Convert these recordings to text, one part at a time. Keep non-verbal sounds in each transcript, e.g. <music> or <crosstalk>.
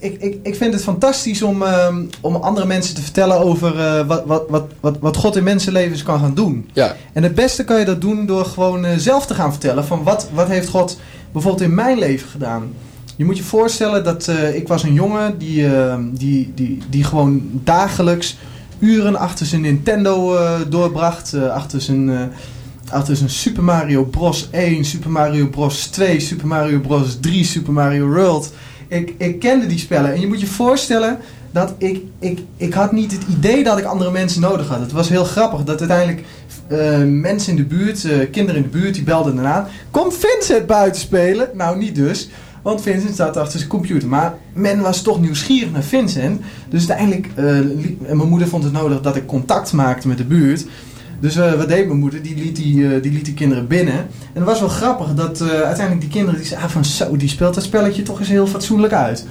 ik, ik, ik vind het fantastisch om, ehm, om andere mensen te vertellen over eh, wat, wat, wat, wat, wat God in mensenlevens kan gaan doen. Ja. En het beste kan je dat doen door gewoon eh, zelf te gaan vertellen van wat, wat heeft God bijvoorbeeld in mijn leven gedaan. Je moet je voorstellen dat eh, ik was een jongen die, ehm, die, die, die gewoon dagelijks uren achter zijn Nintendo eh, doorbracht. eh, achter zijn... eh, achter zijn Super Mario Bros 1, Super Mario Bros 2, Super Mario Bros 3, Super Mario World. Ik, ik kende die spellen. En je moet je voorstellen dat ik, ik, ik had niet het idee dat ik andere mensen nodig had. Het was heel grappig dat uiteindelijk eh, mensen in de buurt, eh, kinderen in de buurt, die belden daarna. Kom Vincent buiten spelen? Nou, niet dus. Want Vincent staat achter zijn computer. Maar men was toch nieuwsgierig naar Vincent. Dus uiteindelijk, eh, liet- en mijn moeder vond het nodig dat ik contact maakte met de buurt. Dus eh, wat deed mijn moeder? Die liet die, eh, die liet die kinderen binnen. En het was wel grappig dat eh, uiteindelijk die kinderen die zeiden ah, van zo, die speelt dat spelletje toch eens heel fatsoenlijk uit.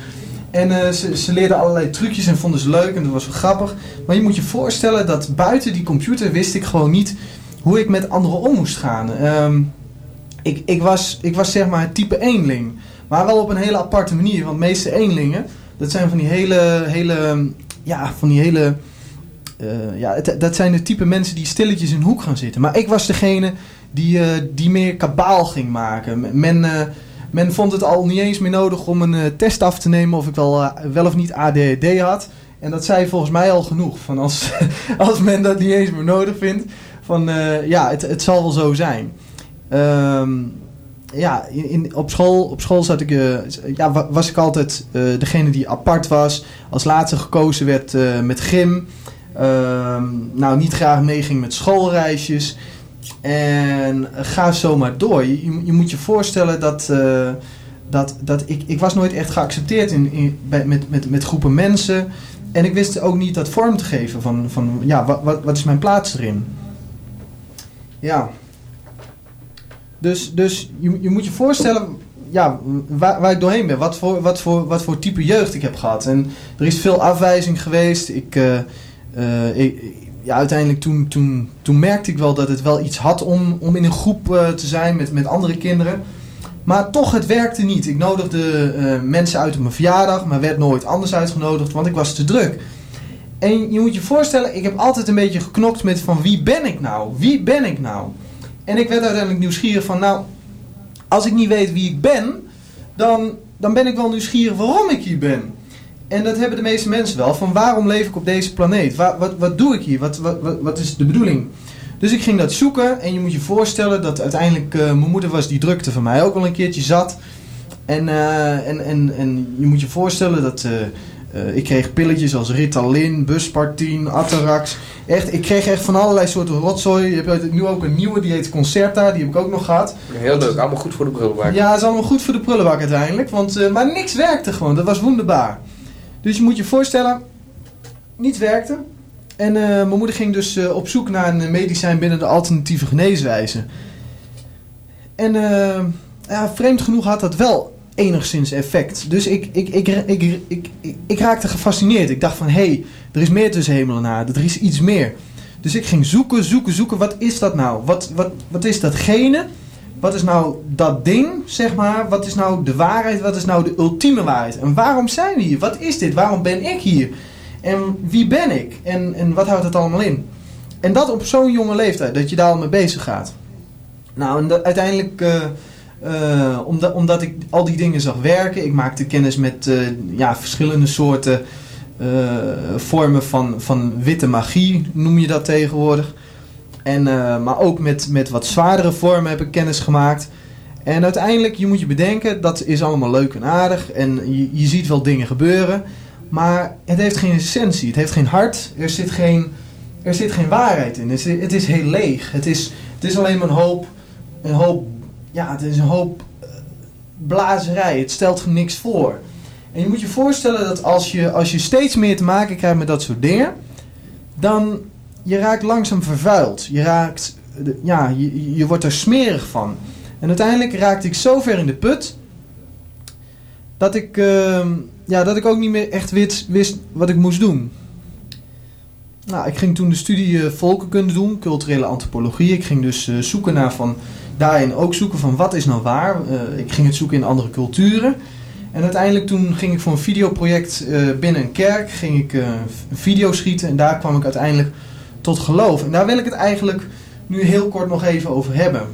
En ze, ze leerden allerlei trucjes en vonden ze leuk en dat was wel grappig. Maar je moet je voorstellen dat buiten die computer wist ik gewoon niet hoe ik met anderen om moest gaan. Ehm, ik, ik, was, ik was zeg maar type eenling. Maar wel op een hele aparte manier. Want meeste eenlingen, dat zijn van die hele, hele, ja, van die hele... eh, ja, dat zijn de type mensen die stilletjes in een hoek gaan zitten. Maar ik was degene die, eh, die meer kabaal ging maken. Men, eh, men vond het al niet eens meer nodig om een test af te nemen of ik wel, wel of niet ADHD had. En dat zei volgens mij al genoeg. Van als, <laughs> als men dat niet eens meer nodig vindt, van ja, het, het zal wel zo zijn. Ehm, ja, in, op, school, op school zat ik, ja, wa- was ik altijd degene die apart was. Als laatste gekozen werd met gym. Ehm, nou, niet graag meeging met schoolreisjes. En ga zo maar door. Je, je, moet je voorstellen dat, eh, dat, dat ik, ik was nooit echt geaccepteerd in, in, bij, met, met, met groepen mensen. En ik wist ook niet dat vorm te geven van, van ja, wat, wat, wat is mijn plaats erin. Ja. Dus, dus je, je moet je voorstellen ja, waar, waar ik doorheen ben. Wat voor, wat, voor, wat voor type jeugd ik heb gehad. En er is veel afwijzing geweest. Ik, eh, ik, ja, uiteindelijk toen, toen, toen merkte ik wel dat het wel iets had om, om in een groep eh, te zijn met, met andere kinderen. Maar toch, het werkte niet. Ik nodigde eh, mensen uit op mijn verjaardag, maar werd nooit anders uitgenodigd, want ik was te druk. En je moet je voorstellen, ik heb altijd een beetje geknokt met van wie ben ik nou? Wie ben ik nou? En ik werd uiteindelijk nieuwsgierig van, nou, als ik niet weet wie ik ben, dan, dan ben ik wel nieuwsgierig waarom ik hier ben. En dat hebben de meeste mensen wel, van waarom leef ik op deze planeet? Wa- wat, wat doe ik hier? Wat, wat, wat, wat is de bedoeling? Dus ik ging dat zoeken en je moet je voorstellen dat uiteindelijk eh, mijn moeder was die drukte van mij ook wel een keertje zat. En, eh, en, en, en je moet je voorstellen dat eh, ik kreeg pilletjes als Ritalin, Buspartien, Atarax. Echt, ik kreeg echt van allerlei soorten rotzooi. Je hebt nu ook een nieuwe, die heet Concerta, die heb ik ook nog gehad. Heel leuk, allemaal goed voor de prullenbak. Ja, het is allemaal goed voor de prullenbak uiteindelijk. Want, maar niks werkte gewoon. Dat was wonderbaar. Dus je moet je voorstellen, niets werkte. En eh, mijn moeder ging dus eh, op zoek naar een medicijn binnen de alternatieve geneeswijze. En eh, ja, vreemd genoeg had dat wel enigszins effect. Dus ik, ik, ik, ik, ik, ik, ik raakte gefascineerd. Ik dacht van, hé, hey, er is meer tussen hemel en aarde. Er is iets meer. Dus ik ging zoeken, zoeken, zoeken. Wat is dat nou? Wat, wat, wat is datgene? Wat is nou dat ding, zeg maar? Wat is nou de waarheid? Wat is nou de ultieme waarheid? En waarom zijn we hier? Wat is dit? Waarom ben ik hier? En wie ben ik? En, en wat houdt het allemaal in? En dat op zo'n jonge leeftijd, dat je daar al mee bezig gaat. Nou, en uiteindelijk, eh, eh, omdat, omdat ik al die dingen zag werken, ik maakte kennis met eh, ja, verschillende soorten vormen van, van witte magie, noem je dat tegenwoordig. En, eh, maar ook met, met wat zwaardere vormen heb ik kennis gemaakt. En uiteindelijk, je moet je bedenken, dat is allemaal leuk en aardig. En je, je ziet wel dingen gebeuren. Maar het heeft geen essentie, het heeft geen hart. Er zit geen, er zit geen waarheid in. Het is, het is heel leeg. Het is, het is alleen maar een hoop, een hoop, ja, het is een hoop eh, blazerij. Het stelt niks voor. En je moet je voorstellen dat als je, als je steeds meer te maken krijgt met dat soort dingen, dan je raakt langzaam vervuild. Je raakt, ja, je, je wordt er smerig van. En uiteindelijk raakte ik zo ver in de put dat ik, ehm, ja, dat ik ook niet meer echt wist, wist wat ik moest doen. Nou, ik ging toen de studie eh, volkenkunde doen, culturele antropologie. Ik ging dus eh, zoeken naar van, daarin ook zoeken van wat is nou waar. Eh, ik ging het zoeken in andere culturen. En uiteindelijk toen ging ik voor een videoproject binnen een kerk, ging ik een video schieten en daar kwam ik uiteindelijk tot geloof. En daar wil ik het eigenlijk nu heel kort nog even over hebben.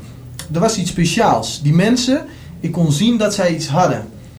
Er was iets speciaals. Die mensen, ik kon zien dat zij iets hadden.